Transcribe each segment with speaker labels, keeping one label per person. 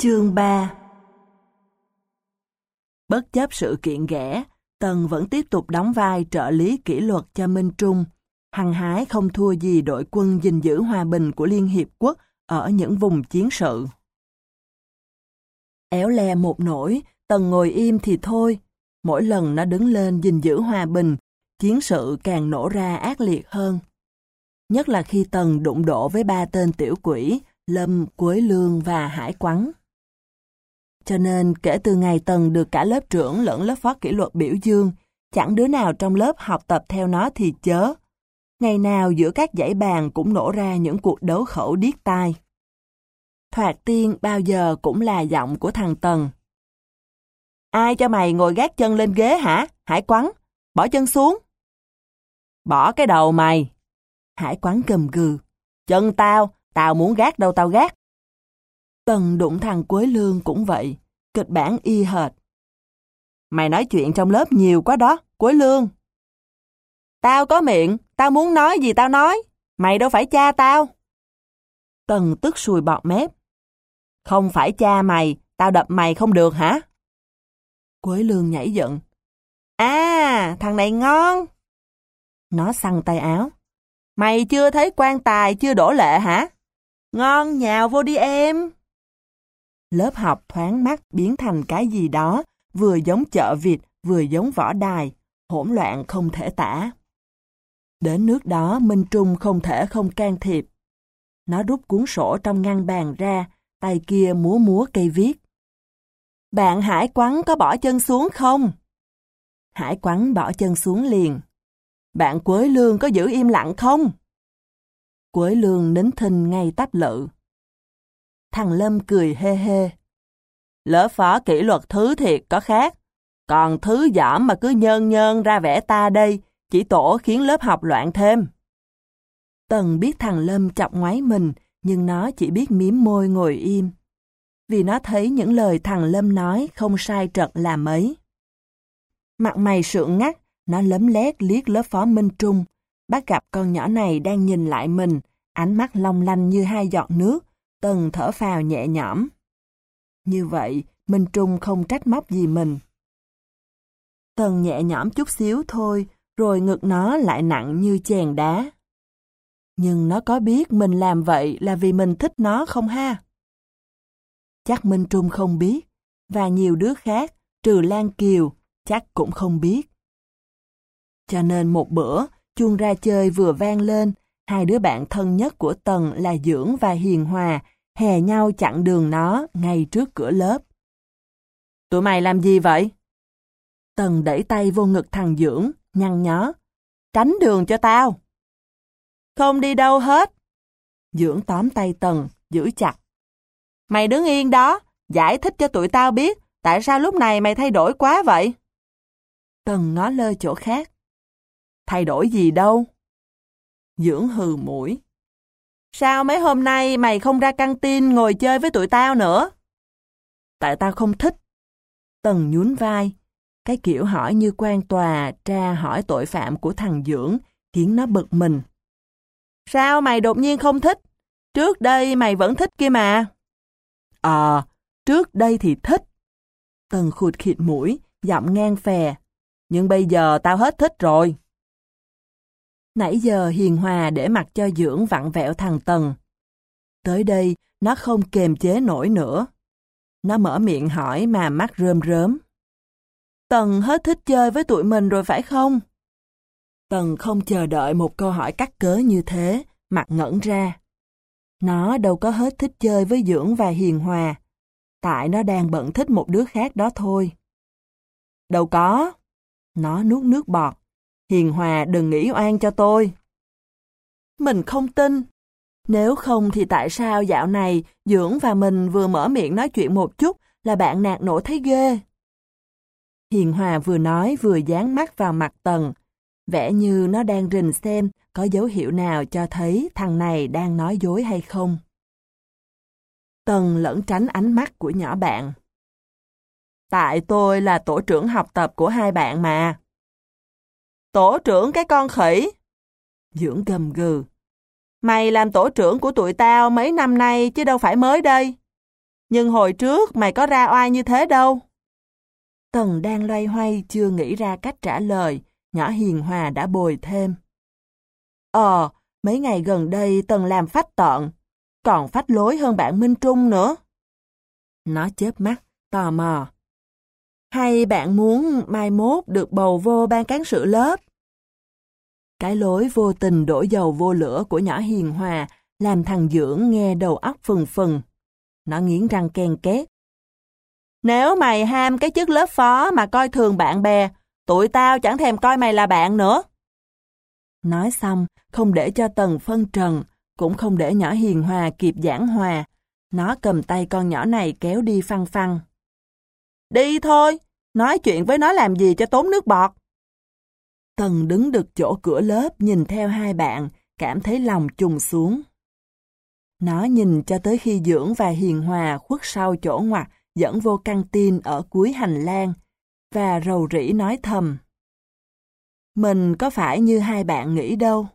Speaker 1: Chương 3 Bất chấp sự kiện ghẻ, Tần vẫn tiếp tục đóng vai trợ lý kỷ luật cho Minh Trung, hăng hái không thua gì đội quân gìn giữ hòa bình của Liên Hiệp Quốc ở những vùng chiến sự. Éo le một nỗi, Tần ngồi im thì thôi. Mỗi lần nó đứng lên gìn giữ hòa bình, chiến sự càng nổ ra ác liệt hơn. Nhất là khi Tần đụng độ với ba tên tiểu quỷ, Lâm, Quế Lương và Hải Quắn. Cho nên kể từ ngày Tần được cả lớp trưởng lẫn lớp phó kỷ luật biểu dương, chẳng đứa nào trong lớp học tập theo nó thì chớ. Ngày nào giữa các dãy bàn cũng nổ ra những cuộc đấu khẩu điếc tai. Thoạt tiên bao giờ cũng là giọng của thằng Tần. Ai cho mày ngồi gác chân lên ghế hả? Hải quắn, bỏ chân xuống. Bỏ cái đầu mày. Hải quắn cầm gừ. Chân tao, tao muốn gác đâu tao gác. Tần đụng thằng Quế Lương cũng vậy, kịch bản y hệt. Mày nói chuyện trong lớp nhiều quá đó, Quế Lương. Tao có miệng, tao muốn nói gì tao nói, mày đâu phải cha tao. Tần tức sùi bọt mép. Không phải cha mày, tao đập mày không được hả? Quế Lương nhảy giận. À, thằng này ngon. Nó săn tay áo. Mày chưa thấy quan tài chưa đổ lệ hả? Ngon nhào vô đi em. Lớp học thoáng mắt biến thành cái gì đó, vừa giống chợ vịt, vừa giống võ đài, hỗn loạn không thể tả. Đến nước đó Minh Trung không thể không can thiệp. Nó rút cuốn sổ trong ngăn bàn ra, tay kia múa múa cây viết. Bạn Hải Quắn có bỏ chân xuống không? Hải Quắn bỏ chân xuống liền. Bạn Quế Lương có giữ im lặng không? Quế Lương nín thinh ngay tách lự. Thằng Lâm cười hê hê. Lớp phó kỷ luật thứ thiệt có khác. Còn thứ giảm mà cứ nhơn nhơn ra vẽ ta đây, chỉ tổ khiến lớp học loạn thêm. Tần biết thằng Lâm chọc ngoáy mình, nhưng nó chỉ biết miếm môi ngồi im. Vì nó thấy những lời thằng Lâm nói không sai trật là mấy. Mặt mày sượng ngắt, nó lấm lét liếc lớp phó Minh Trung. Bác gặp con nhỏ này đang nhìn lại mình, ánh mắt long lanh như hai giọt nước, Tần thở phào nhẹ nhõm. Như vậy, Minh Trung không trách móc gì mình. Tần nhẹ nhõm chút xíu thôi, rồi ngực nó lại nặng như chèn đá. Nhưng nó có biết mình làm vậy là vì mình thích nó không ha? Chắc Minh Trung không biết, và nhiều đứa khác, trừ Lan Kiều, chắc cũng không biết. Cho nên một bữa, chuông ra chơi vừa vang lên, hai đứa bạn thân nhất của Tần là Dưỡng và Hiền Hòa hè nhau chặn đường nó ngay trước cửa lớp. Tụi mày làm gì vậy? Tần đẩy tay vô ngực thằng Dưỡng, nhăn nhó. Tránh đường cho tao. Không đi đâu hết. Dưỡng tóm tay Tần, giữ chặt. Mày đứng yên đó, giải thích cho tụi tao biết tại sao lúc này mày thay đổi quá vậy. Tần ngó lơ chỗ khác. Thay đổi gì đâu? Dưỡng hừ mũi. Sao mấy hôm nay mày không ra căng tin ngồi chơi với tụi tao nữa? Tại tao không thích. Tần nhún vai. Cái kiểu hỏi như quan tòa tra hỏi tội phạm của thằng Dưỡng khiến nó bực mình. Sao mày đột nhiên không thích? Trước đây mày vẫn thích kia mà. Ờ, trước đây thì thích. Tần khụt khịt mũi, giọng ngang phè. Nhưng bây giờ tao hết thích rồi. Nãy giờ hiền hòa để mặc cho dưỡng vặn vẹo thằng Tần. Tới đây, nó không kềm chế nổi nữa. Nó mở miệng hỏi mà mắt rơm rớm. Tần hết thích chơi với tụi mình rồi phải không? Tần không chờ đợi một câu hỏi cắt cớ như thế, mặt ngẩn ra. Nó đâu có hết thích chơi với Dưỡng và Hiền Hòa. Tại nó đang bận thích một đứa khác đó thôi. Đâu có. Nó nuốt nước bọt. Hiền Hòa đừng nghĩ oan cho tôi. Mình không tin. Nếu không thì tại sao dạo này Dưỡng và mình vừa mở miệng nói chuyện một chút là bạn nạt nổ thấy ghê. Hiền Hòa vừa nói vừa dán mắt vào mặt Tần, vẻ như nó đang rình xem có dấu hiệu nào cho thấy thằng này đang nói dối hay không. Tần lẫn tránh ánh mắt của nhỏ bạn. Tại tôi là tổ trưởng học tập của hai bạn mà. Tổ trưởng cái con khỉ. Dưỡng gầm gừ. Mày làm tổ trưởng của tụi tao mấy năm nay chứ đâu phải mới đây.
Speaker 2: Nhưng hồi trước mày có ra oai như thế đâu.
Speaker 1: Tần đang loay hoay chưa nghĩ ra cách trả lời, nhỏ hiền hòa đã bồi thêm. Ờ, mấy ngày gần đây Tần làm phách tợn, còn phách lối hơn bạn Minh Trung nữa. Nó chớp mắt, tò mò. Hay bạn muốn mai mốt được bầu vô ban cán sự lớp? Cái lối vô tình đổ dầu vô lửa của nhỏ hiền hòa làm thằng Dưỡng nghe đầu óc phừng phừng. Nó nghiến răng ken két.
Speaker 2: Nếu mày ham cái chức lớp phó mà coi thường bạn bè, tụi tao chẳng thèm coi mày là bạn nữa.
Speaker 1: Nói xong, không để cho Tần phân trần, cũng không để nhỏ hiền hòa kịp giảng hòa. Nó cầm tay con nhỏ này kéo đi phăng phăng.
Speaker 2: Đi thôi, nói chuyện với nó làm gì cho tốn nước bọt.
Speaker 1: Tần đứng được chỗ cửa lớp nhìn theo hai bạn, cảm thấy lòng trùng xuống. Nó nhìn cho tới khi Dưỡng và Hiền Hòa khuất sau chỗ ngoặt dẫn vô căng tin ở cuối hành lang, và rầu rĩ nói thầm. Mình có phải như hai bạn nghĩ đâu.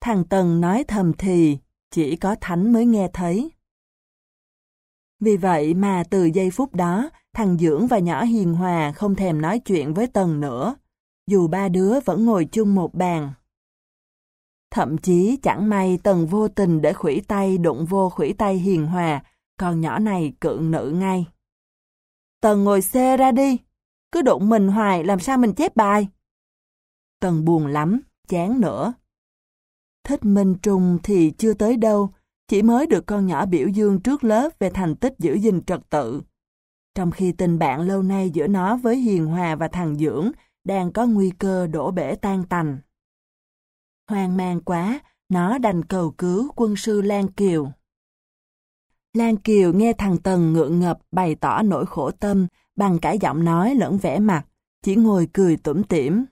Speaker 1: Thằng Tần nói thầm thì, chỉ có Thánh mới nghe thấy. Vì vậy mà từ giây phút đó, thằng Dưỡng và nhỏ Hiền Hòa không thèm nói chuyện với Tần nữa, dù ba đứa vẫn ngồi chung một bàn. Thậm chí chẳng may Tần vô tình để khủy tay đụng vô khủy tay Hiền Hòa, còn nhỏ này cựng nữ ngay. Tần ngồi xe ra đi, cứ đụng mình hoài làm sao mình chép bài. Tần buồn lắm, chán nữa. Thích Minh Trung thì chưa tới đâu, chỉ mới được con nhỏ biểu dương trước lớp về thành tích giữ gìn trật tự. Trong khi tình bạn lâu nay giữa nó với Hiền Hòa và thằng Dưỡng đang có nguy cơ đổ bể tan tành. Hoang mang quá, nó đành cầu cứu quân sư Lan Kiều. Lan Kiều nghe thằng Tần ngượng ngập bày tỏ nỗi khổ tâm bằng cả giọng nói lẫn vẻ mặt, chỉ ngồi cười tủm tỉm.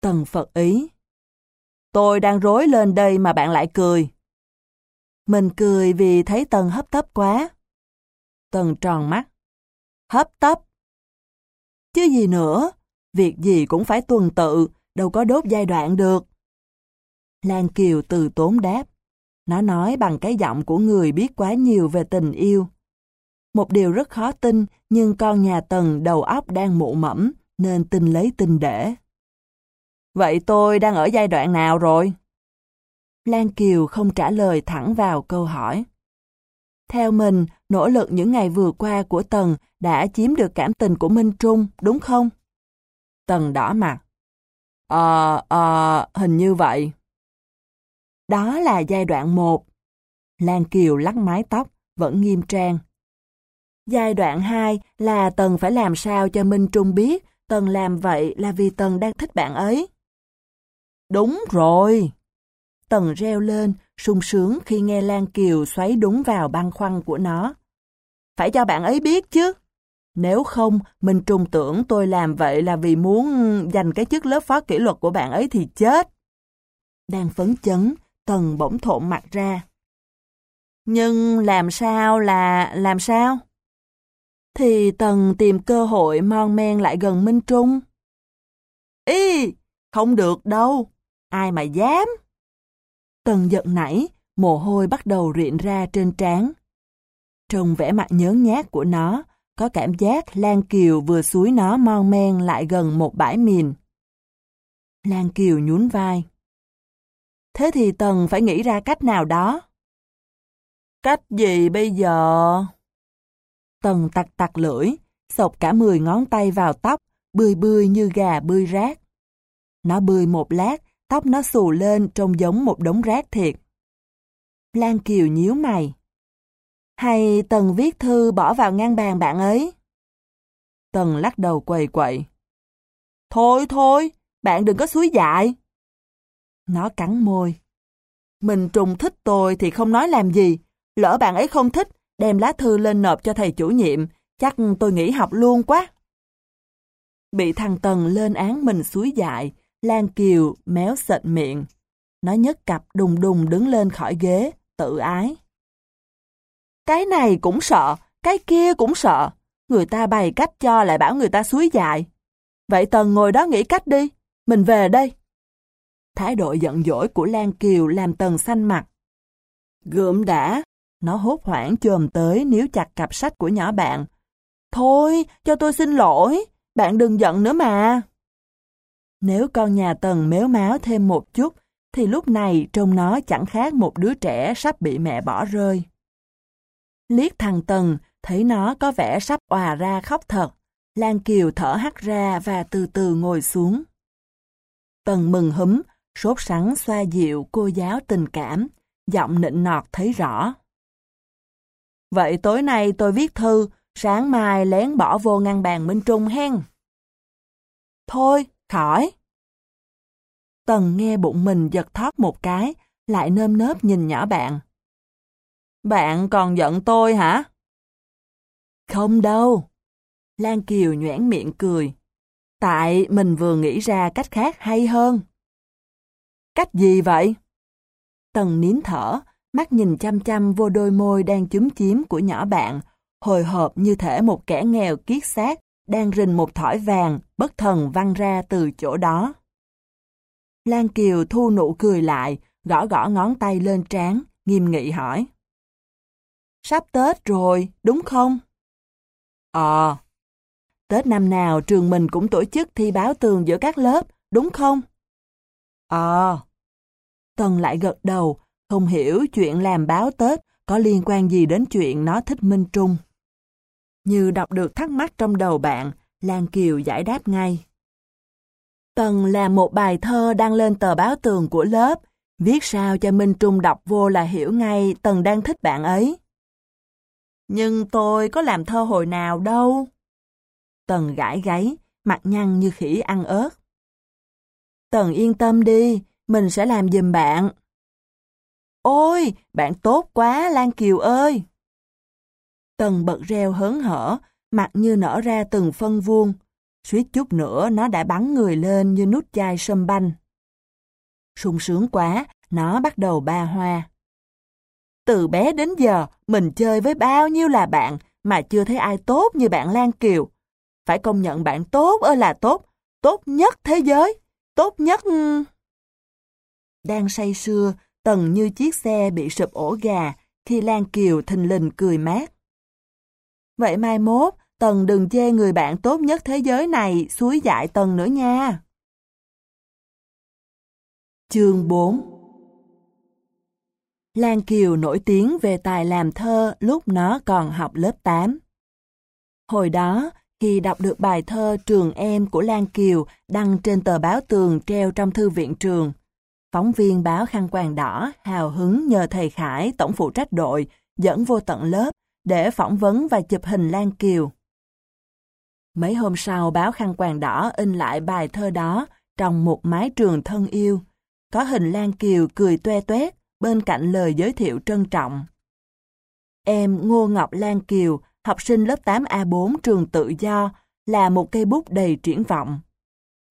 Speaker 1: Tần Phật ý.
Speaker 2: Tôi đang rối lên đây mà bạn lại cười.
Speaker 1: Mình cười vì thấy Tần hấp tấp quá. Tần tròn mắt.
Speaker 2: Hấp tấp?
Speaker 1: Chứ gì nữa, việc gì cũng phải tuần tự, đâu có đốt giai đoạn được. Lan Kiều từ tốn đáp. Nó nói bằng cái giọng của người biết quá nhiều về tình yêu. Một điều rất khó tin, nhưng con nhà Tần đầu óc đang mụ mẫm, nên tin lấy tin để.
Speaker 2: Vậy tôi đang ở giai đoạn nào rồi?
Speaker 1: Lan Kiều không trả lời thẳng vào câu hỏi. Theo mình, nỗ lực những ngày vừa qua của Tần đã chiếm được cảm tình của Minh Trung, đúng không?
Speaker 2: Tần đỏ mặt. Ờ, ờ, hình như vậy.
Speaker 1: Đó là giai đoạn 1. Lan Kiều lắc mái tóc, vẫn nghiêm trang. Giai đoạn 2 là Tần phải làm sao cho Minh Trung biết Tần làm vậy là vì Tần đang thích bạn ấy.
Speaker 2: Đúng rồi.
Speaker 1: Tần reo lên, sung sướng khi nghe Lan Kiều xoáy đúng vào băng khoăn của nó.
Speaker 2: Phải cho bạn ấy biết chứ. Nếu không, mình Trung tưởng tôi làm vậy là vì muốn giành cái chức lớp phó kỷ luật của bạn ấy thì chết.
Speaker 1: Đang phấn chấn, Tần bỗng thộn mặt ra.
Speaker 2: Nhưng làm sao là... làm sao?
Speaker 1: Thì Tần tìm cơ hội mon men lại gần Minh Trung.
Speaker 2: Ý, không được đâu. Ai mà dám?
Speaker 1: Tần giận nảy, mồ hôi bắt đầu rịn ra trên trán. Trong vẻ mặt nhớn nhát của nó, có cảm giác Lan Kiều vừa suối nó mon men lại gần một bãi mìn. Lan Kiều nhún vai. Thế thì Tần phải nghĩ ra cách nào đó.
Speaker 2: Cách gì bây giờ?
Speaker 1: Tần tặc tặc lưỡi, sộc cả mười ngón tay vào tóc, bươi bươi như gà bươi rác. Nó bươi một lát, tóc nó xù lên trông giống một đống rác thiệt. Lan Kiều nhíu mày. Hay Tần viết thư bỏ vào ngăn bàn bạn ấy? Tần lắc đầu quầy quậy.
Speaker 2: Thôi thôi, bạn đừng có suối dại.
Speaker 1: Nó cắn môi.
Speaker 2: Mình trùng thích tôi thì không nói làm gì. Lỡ bạn ấy không thích, đem lá thư lên nộp cho thầy chủ nhiệm, chắc tôi nghỉ học luôn quá.
Speaker 1: Bị thằng Tần lên án mình suối dại, Lan Kiều méo sệt miệng. Nó nhấc cặp đùng đùng đứng lên khỏi ghế, tự ái.
Speaker 2: Cái này cũng sợ, cái kia cũng sợ. Người ta bày cách cho lại bảo người ta suối dại. Vậy Tần ngồi đó nghĩ cách đi, mình về đây.
Speaker 1: Thái độ giận dỗi của Lan Kiều làm Tần xanh mặt.
Speaker 2: Gượm đã,
Speaker 1: Nó hốt hoảng chồm tới níu chặt cặp sách của nhỏ bạn. Thôi, cho tôi xin lỗi, bạn đừng giận nữa mà. Nếu con nhà Tần méo máu thêm một chút, thì lúc này trông nó chẳng khác một đứa trẻ sắp bị mẹ bỏ rơi. Liếc thằng Tần, thấy nó có vẻ sắp òa ra khóc thật. Lan Kiều thở hắt ra và từ từ ngồi xuống. Tần mừng húm, sốt sắng xoa dịu cô giáo tình cảm, giọng nịnh nọt thấy rõ. Vậy tối nay tôi viết thư, sáng mai lén bỏ vô ngăn bàn Minh Trung hen. Thôi, khỏi. Tần nghe bụng mình giật thoát một cái, lại nơm nớp nhìn nhỏ bạn. Bạn còn giận tôi hả? Không đâu. Lan Kiều nhoảng miệng cười. Tại mình vừa nghĩ ra cách khác hay hơn. Cách gì vậy? Tần nín thở, mắt nhìn chăm chăm vô đôi môi đang chúm chím của nhỏ bạn, hồi hộp như thể một kẻ nghèo kiết xác đang rình một thỏi vàng bất thần văng ra từ chỗ đó. Lan Kiều thu nụ cười lại, gõ gõ ngón tay lên trán, nghiêm nghị hỏi. Sắp Tết rồi, đúng không? Ờ. Tết năm nào trường mình cũng tổ chức thi báo tường giữa các lớp, đúng không? Ờ. Tần lại gật đầu, không hiểu chuyện làm báo Tết có liên quan gì đến chuyện nó thích Minh Trung. Như đọc được thắc mắc trong đầu bạn, Lan Kiều giải đáp ngay. Tần là một bài thơ đăng lên tờ báo tường của lớp, viết sao cho Minh Trung đọc vô là hiểu ngay Tần đang thích bạn ấy. Nhưng tôi có làm thơ hồi nào đâu. Tần gãi gáy, mặt nhăn như khỉ ăn ớt. Tần yên tâm đi, mình sẽ làm giùm bạn. Ôi, bạn tốt quá, Lan Kiều ơi! Tần bật reo hớn hở, mặt như nở ra từng phân vuông. Suýt chút nữa nó đã bắn người lên như nút chai sâm banh. sung sướng quá, nó bắt đầu ba hoa. Từ bé đến giờ, mình chơi với bao nhiêu là bạn mà chưa thấy ai tốt như bạn Lan Kiều. Phải công nhận bạn tốt ơi là tốt, tốt nhất thế giới, tốt nhất... Ừ. Đang say sưa, tần như chiếc xe bị sụp ổ gà khi Lan Kiều thình lình cười mát. Vậy mai mốt, Tần đừng chê người bạn tốt nhất thế giới này suối dại Tần nữa nha. Chương 4 Lan Kiều nổi tiếng về tài làm thơ lúc nó còn học lớp 8. Hồi đó, khi đọc được bài thơ Trường Em của Lan Kiều đăng trên tờ báo tường treo trong thư viện trường, phóng viên báo khăn quàng đỏ hào hứng nhờ thầy Khải tổng phụ trách đội dẫn vô tận lớp để phỏng vấn và chụp hình Lan Kiều. Mấy hôm sau báo khăn quàng đỏ in lại bài thơ đó trong một mái trường thân yêu. Có hình Lan Kiều cười toe toét bên cạnh lời giới thiệu trân trọng. Em Ngô Ngọc Lan Kiều, học sinh lớp 8A4 trường tự do, là một cây bút đầy triển vọng,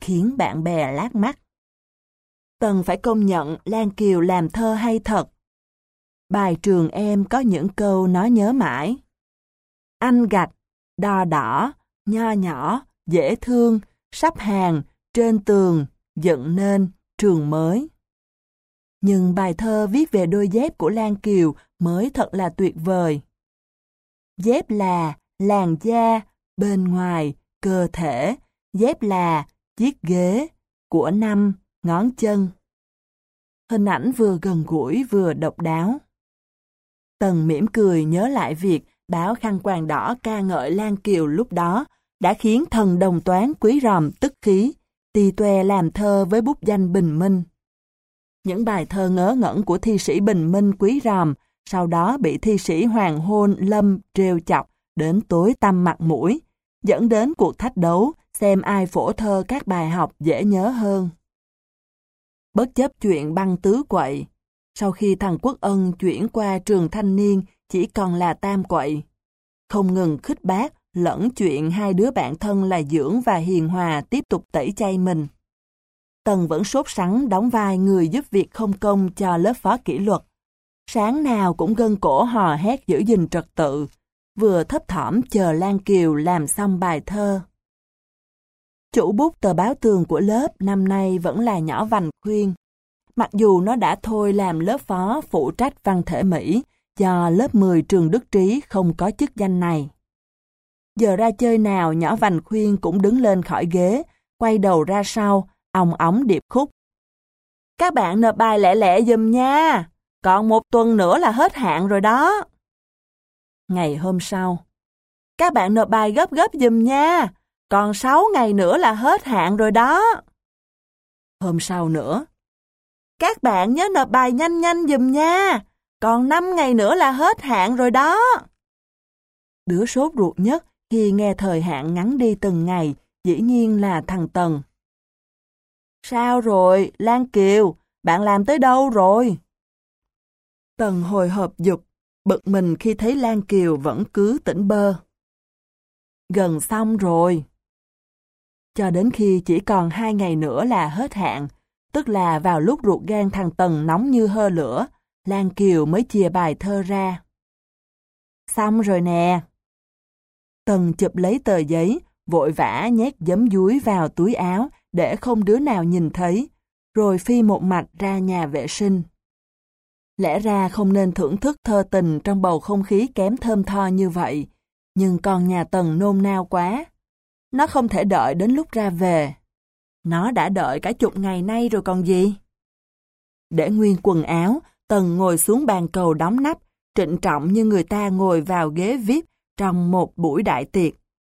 Speaker 1: khiến bạn bè lát mắt. Tần phải công nhận Lan Kiều làm thơ hay thật. Bài trường em có những câu nó nhớ mãi. Anh gạch, đo đỏ, nho nhỏ, dễ thương, sắp hàng, trên tường, dựng nên, trường mới. Nhưng bài thơ viết về đôi dép của Lan Kiều mới thật là tuyệt vời. Dép là làn da, bên ngoài, cơ thể, dép là chiếc ghế, của năm, ngón chân. Hình ảnh vừa gần gũi vừa độc đáo. Tần mỉm cười nhớ lại việc báo khăn quàng đỏ ca ngợi Lan Kiều lúc đó đã khiến thần đồng toán quý ròm tức khí, tì tuè làm thơ với bút danh Bình Minh. Những bài thơ ngớ ngẩn của thi sĩ Bình Minh quý ròm sau đó bị thi sĩ Hoàng Hôn Lâm trêu chọc đến tối tăm mặt mũi, dẫn đến cuộc thách đấu xem ai phổ thơ các bài học dễ nhớ hơn. Bất chấp chuyện băng tứ quậy, sau khi thằng Quốc Ân chuyển qua trường thanh niên chỉ còn là tam quậy, không ngừng khích bác lẫn chuyện hai đứa bạn thân là Dưỡng và Hiền Hòa tiếp tục tẩy chay mình. Tần vẫn sốt sắng đóng vai người giúp việc không công cho lớp phó kỷ luật. Sáng nào cũng gân cổ hò hét giữ gìn trật tự, vừa thấp thỏm chờ Lan Kiều làm xong bài thơ. Chủ bút tờ báo tường của lớp năm nay vẫn là nhỏ vành khuyên. Mặc dù nó đã thôi làm lớp phó phụ trách văn thể Mỹ, cho lớp 10 trường Đức Trí không có chức danh này. Giờ ra chơi nào nhỏ vành khuyên cũng đứng lên khỏi ghế, quay đầu ra sau, ong ống điệp khúc. Các bạn nộp bài lẹ lẹ dùm nha, còn một tuần nữa là hết hạn rồi đó. Ngày hôm sau, các bạn nộp bài gấp gấp dùm nha, còn 6 ngày nữa là hết hạn rồi đó. Hôm sau nữa, các bạn nhớ nộp bài nhanh nhanh dùm nha, còn 5 ngày nữa là hết hạn rồi đó. Đứa sốt ruột nhất khi nghe thời hạn ngắn đi từng ngày, dĩ nhiên là thằng Tần. Sao rồi, Lan Kiều, bạn làm tới đâu rồi? Tần hồi hộp dục, bực mình khi thấy Lan Kiều vẫn cứ tỉnh bơ. Gần xong rồi. Cho đến khi chỉ còn hai ngày nữa là hết hạn, tức là vào lúc ruột gan thằng Tần nóng như hơ lửa, Lan Kiều mới chia bài thơ ra. Xong rồi nè. Tần chụp lấy tờ giấy, vội vã nhét giấm dúi vào túi áo để không đứa nào nhìn thấy, rồi phi một mạch ra nhà vệ sinh. Lẽ ra không nên thưởng thức thơ tình trong bầu không khí kém thơm tho như vậy, nhưng con nhà Tần nôn nao quá. Nó không thể đợi đến lúc ra về. Nó đã đợi cả chục ngày nay rồi còn gì? Để nguyên quần áo, Tần ngồi xuống bàn cầu đóng nắp, trịnh trọng như người ta ngồi vào ghế VIP trong một buổi đại tiệc,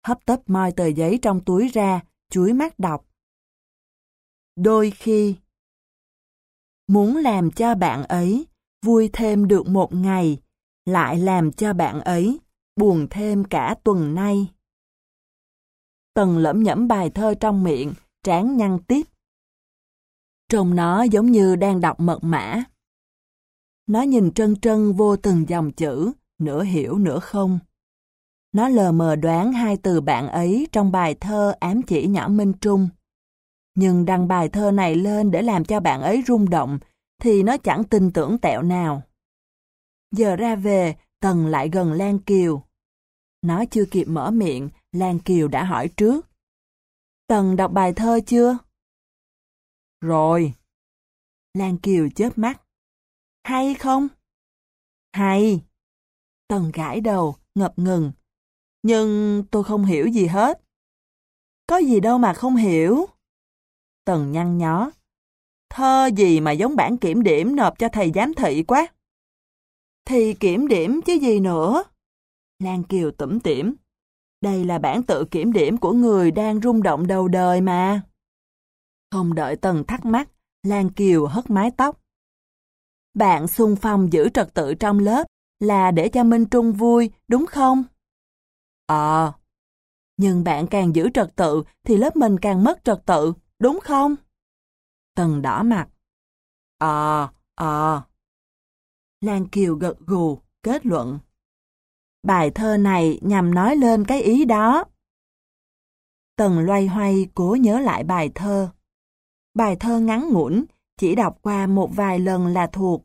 Speaker 1: hấp tấp moi tờ giấy trong túi ra, chuối mắt đọc. Đôi khi, muốn làm cho bạn ấy vui thêm được một ngày, lại làm cho bạn ấy buồn thêm cả tuần nay. Tần lẩm nhẩm bài thơ trong miệng, trán nhăn tiếp. Trông nó giống như đang đọc mật mã. Nó nhìn trân trân vô từng dòng chữ, nửa hiểu nửa không. Nó lờ mờ đoán hai từ bạn ấy trong bài thơ ám chỉ nhỏ Minh Trung. Nhưng đăng bài thơ này lên để làm cho bạn ấy rung động, thì nó chẳng tin tưởng tẹo nào. Giờ ra về, Tần lại gần Lan Kiều. Nó chưa kịp mở miệng, Lan Kiều đã hỏi trước. Tần đọc bài thơ chưa? Rồi. Lan Kiều chớp mắt. Hay không? Hay. Tần gãi đầu, ngập ngừng. Nhưng tôi không hiểu gì hết. Có gì đâu mà không hiểu. Tần nhăn nhó. Thơ gì mà giống bản kiểm điểm nộp cho thầy giám thị quá. Thì kiểm điểm chứ gì nữa. Lan Kiều tủm tỉm. Đây là bản tự kiểm điểm của người đang rung động đầu đời mà. Không đợi Tần thắc mắc, Lan Kiều hất mái tóc. Bạn xung phong giữ trật tự trong lớp là để cho Minh Trung vui, đúng không? Ờ. Nhưng bạn càng giữ trật tự thì lớp mình càng mất trật tự, đúng không? Tần đỏ mặt. Ờ, ờ. Lan Kiều gật gù, kết luận. Bài thơ này nhằm nói lên cái ý đó. Tần loay hoay cố nhớ lại bài thơ. Bài thơ ngắn ngủn, chỉ đọc qua một vài lần là thuộc.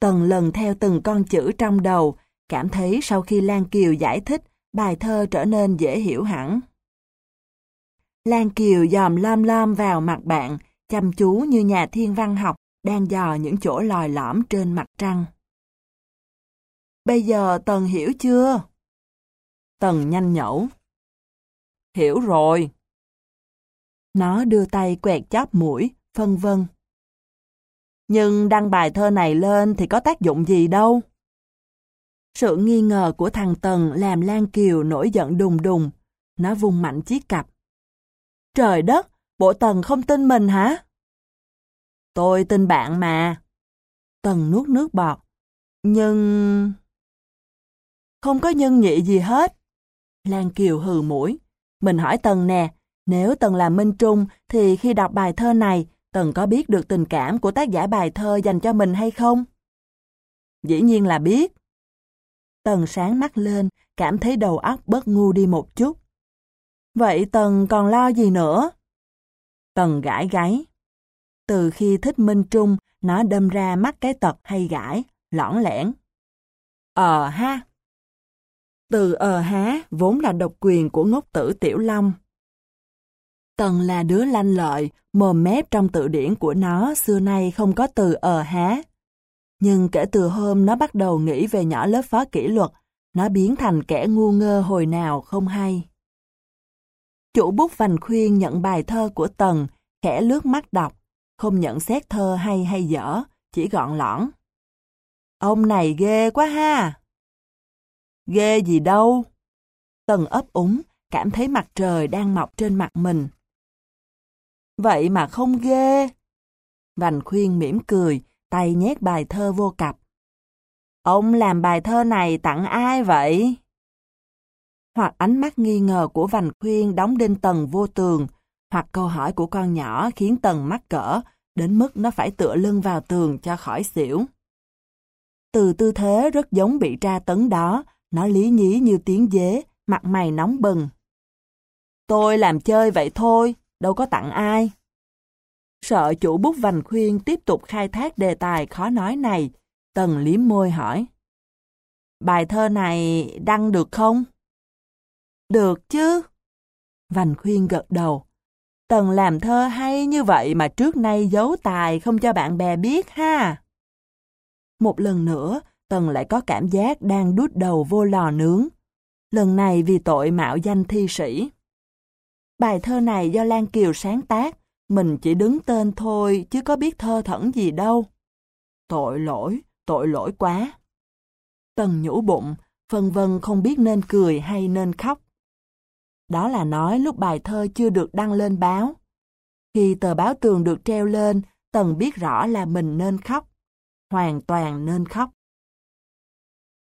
Speaker 1: Tần lần theo từng con chữ trong đầu, cảm thấy sau khi Lan Kiều giải thích, bài thơ trở nên dễ hiểu hẳn. Lan Kiều dòm lom lom vào mặt bạn, chăm chú như nhà thiên văn học đang dò những chỗ lòi lõm trên mặt trăng. Bây giờ Tần hiểu chưa? Tần nhanh nhẩu. Hiểu rồi. Nó đưa tay quẹt chóp mũi, phân vân. Nhưng đăng bài thơ này lên thì có tác dụng gì đâu. Sự nghi ngờ của thằng Tần làm Lan Kiều nổi giận đùng đùng. Nó vung mạnh chiếc cặp. Trời đất, bộ Tần không tin mình hả? Tôi tin bạn mà. Tần nuốt nước bọt. Nhưng... Không có nhân nhị gì hết. Lan Kiều hừ mũi. Mình hỏi Tần nè, nếu Tần là Minh Trung thì khi đọc bài thơ này, Tần có biết được tình cảm của tác giả bài thơ dành cho mình hay không? Dĩ nhiên là biết. Tần sáng mắt lên, cảm thấy đầu óc bớt ngu đi một chút. Vậy Tần còn lo gì nữa? Tần gãi gáy. Từ khi thích Minh Trung, nó đâm ra mắt cái tật hay gãi, lõng lẻn. Ờ ha. Từ ờ há vốn là độc quyền của ngốc tử Tiểu Long. Tần là đứa lanh lợi, mồm mép trong tự điển của nó xưa nay không có từ ờ há. Nhưng kể từ hôm nó bắt đầu nghĩ về nhỏ lớp phó kỷ luật, nó biến thành kẻ ngu ngơ hồi nào không hay. Chủ bút vành khuyên nhận bài thơ của Tần, khẽ lướt mắt đọc, không nhận xét thơ hay hay dở, chỉ gọn lõn. Ông này ghê quá ha! Ghê gì đâu? Tần ấp úng, cảm thấy mặt trời đang mọc trên mặt mình. Vậy mà không ghê. Vành khuyên mỉm cười, tay nhét bài thơ vô cặp. Ông làm bài thơ này tặng ai vậy? Hoặc ánh mắt nghi ngờ của Vành khuyên đóng đinh Tần vô tường, hoặc câu hỏi của con nhỏ khiến Tần mắc cỡ, đến mức nó phải tựa lưng vào tường cho khỏi xỉu. Từ tư thế rất giống bị tra tấn đó, nó lý nhí như tiếng dế, mặt mày nóng bừng. Tôi làm chơi vậy thôi, đâu có tặng ai. Sợ chủ bút vành khuyên tiếp tục khai thác đề tài khó nói này, Tần liếm môi hỏi. Bài thơ này đăng được không? Được chứ. Vành khuyên gật đầu. Tần làm thơ hay như vậy mà trước nay giấu tài không cho bạn bè biết ha. Một lần nữa, Tần lại có cảm giác đang đút đầu vô lò nướng. Lần này vì tội mạo danh thi sĩ. Bài thơ này do Lan Kiều sáng tác, mình chỉ đứng tên thôi chứ có biết thơ thẩn gì đâu. Tội lỗi, tội lỗi quá. Tần nhũ bụng, phân vân không biết nên cười hay nên khóc. Đó là nói lúc bài thơ chưa được đăng lên báo. Khi tờ báo tường được treo lên, Tần biết rõ là mình nên khóc. Hoàn toàn nên khóc.